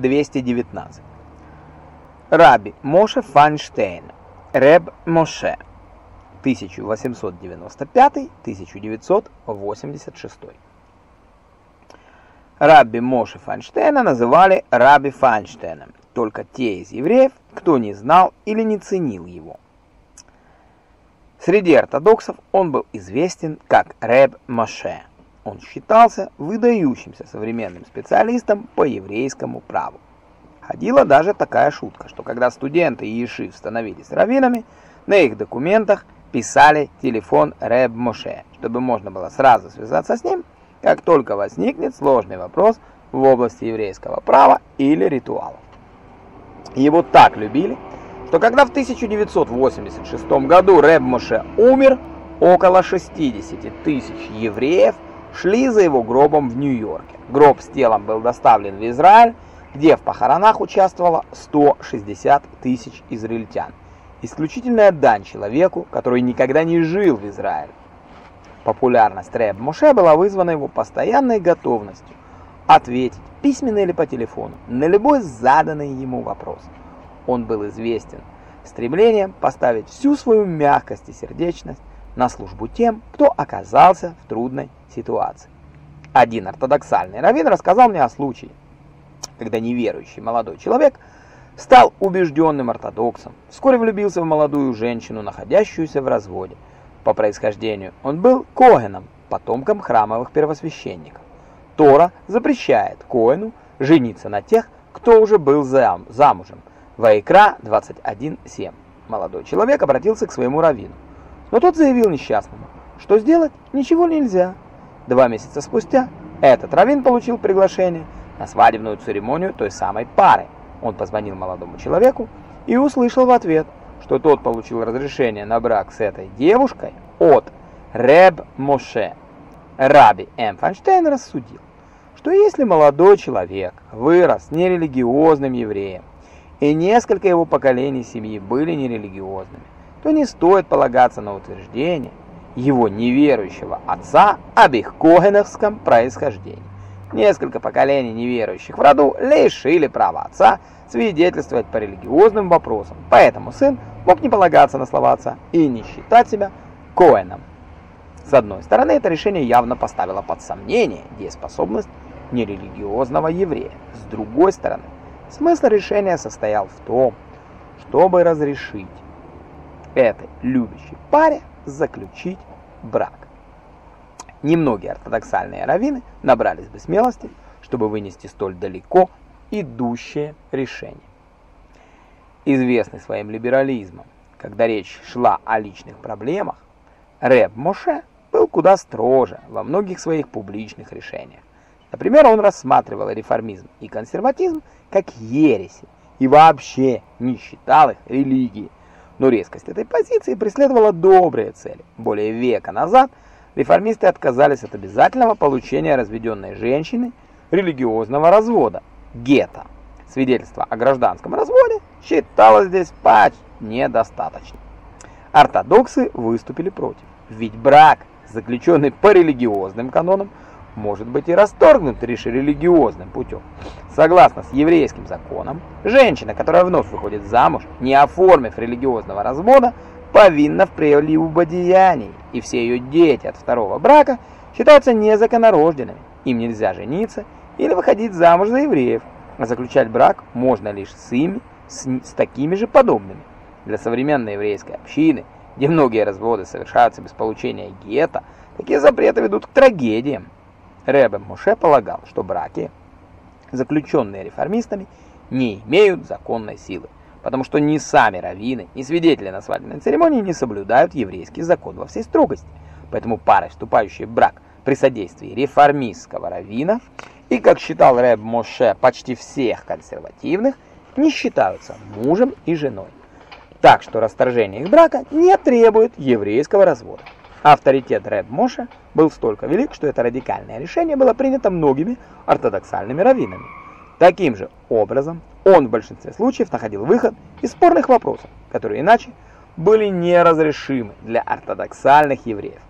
219. Раби Моше Файнштейн, Реб Моше, 1895-1986. Рабби Моше Файнштейна называли Раби Файнштейном, только те из евреев, кто не знал или не ценил его. Среди ортодоксов он был известен как Реб Моше. Он считался выдающимся современным специалистом по еврейскому праву. Ходила даже такая шутка, что когда студенты Ешив становились раввинами, на их документах писали телефон Реб Моше, чтобы можно было сразу связаться с ним, как только возникнет сложный вопрос в области еврейского права или ритуалов. Его так любили, что когда в 1986 году Реб Моше умер, около 60 тысяч евреев шли за его гробом в Нью-Йорке. Гроб с телом был доставлен в Израиль, где в похоронах участвовало 160 тысяч израильтян. Исключительная дань человеку, который никогда не жил в Израиле. Популярность Рэб Моше была вызвана его постоянной готовностью ответить, письменно или по телефону, на любой заданный ему вопрос. Он был известен стремлением поставить всю свою мягкость и сердечность на службу тем, кто оказался в трудной ситуации. Один ортодоксальный раввин рассказал мне о случае, когда неверующий молодой человек стал убежденным ортодоксом, вскоре влюбился в молодую женщину, находящуюся в разводе. По происхождению он был Когеном, потомком храмовых первосвященников. Тора запрещает Коэну жениться на тех, кто уже был зам, замужем. Ваикра 21.7. Молодой человек обратился к своему раввину. Но тот заявил несчастному, что сделать ничего нельзя. Два месяца спустя этот раввин получил приглашение на свадебную церемонию той самой пары. Он позвонил молодому человеку и услышал в ответ, что тот получил разрешение на брак с этой девушкой от Реб Моше. Раби М. Файнштейн рассудил, что если молодой человек вырос нерелигиозным евреем, и несколько его поколений семьи были нерелигиозными, то не стоит полагаться на утверждение его неверующего отца об их когеновском происхождении. Несколько поколений неверующих в роду лишили права отца свидетельствовать по религиозным вопросам, поэтому сын мог не полагаться на слова отца и не считать себя коэном. С одной стороны, это решение явно поставило под сомнение дееспособность нерелигиозного еврея. С другой стороны, смысл решения состоял в том, чтобы разрешить этой любящей паре заключить брак. Немногие ортодоксальные раввины набрались бы смелости, чтобы вынести столь далеко идущее решение. Известный своим либерализмом, когда речь шла о личных проблемах, Рэб Моше был куда строже во многих своих публичных решениях. Например, он рассматривал реформизм и консерватизм как ереси и вообще не считал их религией. Но резкость этой позиции преследовала добрые цели. Более века назад реформисты отказались от обязательного получения разведенной женщины религиозного развода – гетто. Свидетельство о гражданском разводе считалось здесь почти недостаточным. Ортодоксы выступили против, ведь брак, заключенный по религиозным канонам, может быть и расторгнут лишь религиозным путем. Согласно с еврейским законом, женщина, которая вновь выходит замуж, не оформив религиозного развода, повинна в прелюбодеянии, и все ее дети от второго брака считаются незаконнорожденными. Им нельзя жениться или выходить замуж за евреев, а заключать брак можно лишь с ими, с, с такими же подобными. Для современной еврейской общины, где многие разводы совершаются без получения гетто, такие запреты ведут к трагедиям. Ребе Моше полагал, что браки, заключенные реформистами, не имеют законной силы, потому что ни сами раввины, ни свидетели на свадебной церемонии не соблюдают еврейский закон во всей строгости. Поэтому пары, вступающие в брак при содействии реформистского раввина, и, как считал Рэб Моше, почти всех консервативных, не считаются мужем и женой. Так что расторжение их брака не требует еврейского развода. Авторитет Рэб Моше был столько велик, что это радикальное решение было принято многими ортодоксальными раввинами. Таким же образом, он в большинстве случаев находил выход из спорных вопросов, которые иначе были неразрешимы для ортодоксальных евреев.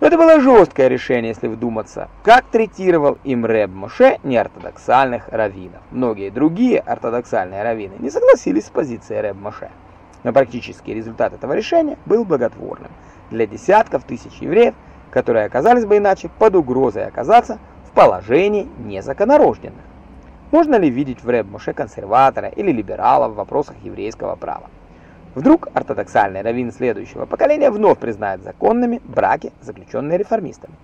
Но это было жесткое решение, если вдуматься, как третировал им Рэб Моше неортодоксальных раввинов. Многие другие ортодоксальные раввины не согласились с позицией Рэб Моше. Но практический результат этого решения был благотворным для десятков тысяч евреев, которые оказались бы иначе под угрозой оказаться в положении незаконорожденных. Можно ли видеть в Рэб Моше консерватора или либерала в вопросах еврейского права? Вдруг ортодоксальный раввин следующего поколения вновь признает законными браки, заключенные реформистами.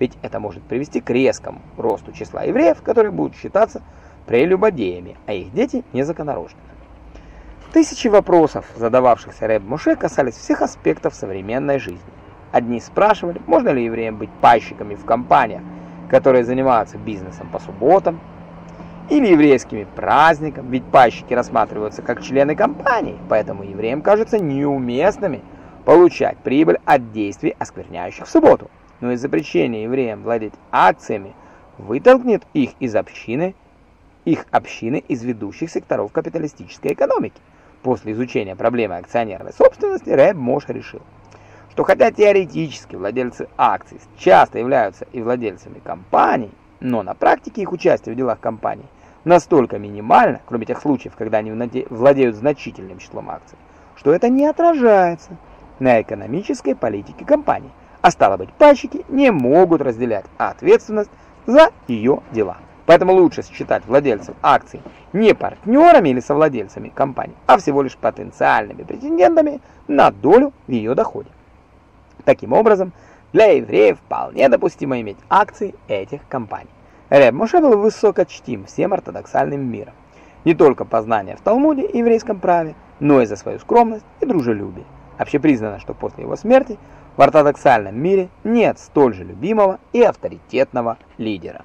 Ведь это может привести к резкому росту числа евреев, которые будут считаться прелюбодеями, а их дети незаконорожденными. Тысячи вопросов, задававшихся Рэб Моше, касались всех аспектов современной жизни. Одни спрашивали, можно ли евреям быть пайщиками в компаниях, которые занимаются бизнесом по субботам, или еврейскими праздниками, ведь пайщики рассматриваются как члены компании, поэтому евреям кажется неуместными получать прибыль от действий, оскверняющих субботу. Но и запрещение евреям владеть акциями вытолкнет их из общины, их общины из ведущих секторов капиталистической экономики. После изучения проблемы акционерной собственности Рэб Мош решил, что хотя теоретически владельцы акций часто являются и владельцами компаний, но на практике их участие в делах компании – настолько минимально, кроме тех случаев, когда они владеют значительным числом акций, что это не отражается на экономической политике компании, а стало быть, пайщики не могут разделять ответственность за ее дела. Поэтому лучше считать владельцев акций не партнерами или совладельцами компании, а всего лишь потенциальными претендентами на долю в ее доходе. Таким образом, для евреев вполне допустимо иметь акции этих компаний. Реб Моше был высоко чтим всем ортодоксальным миром. Не только по знания в Талмуде и еврейском праве, но и за свою скромность и дружелюбие. Общепризнано, что после его смерти в ортодоксальном мире нет столь же любимого и авторитетного лидера.